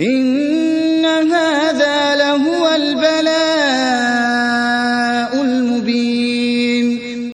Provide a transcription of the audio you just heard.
إن هذا لهو البلاء